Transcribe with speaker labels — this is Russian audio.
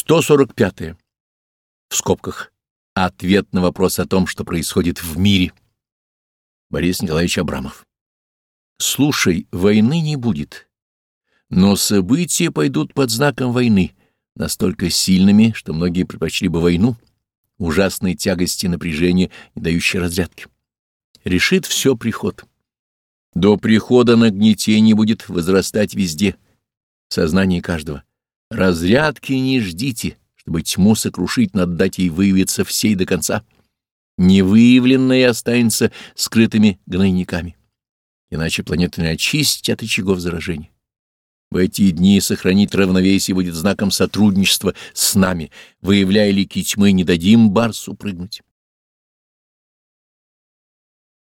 Speaker 1: 145. -е. В скобках. Ответ на вопрос о том, что происходит в мире. Борис Николаевич Абрамов. Слушай, войны не будет, но события пойдут под знаком войны, настолько сильными, что многие предпочли бы войну, ужасной тягости напряжения, не дающей разрядки. Решит все приход. До прихода нагнетение будет возрастать везде, в сознании каждого. Разрядки не ждите, чтобы тьму сокрушить, надо дать ей выявиться всей до конца. Невыявленное останется скрытыми гнойниками. Иначе планета не очистить от очагов заражения. В эти дни сохранить равновесие будет знаком сотрудничества с нами. Выявляя лики тьмы, не дадим Барсу прыгнуть.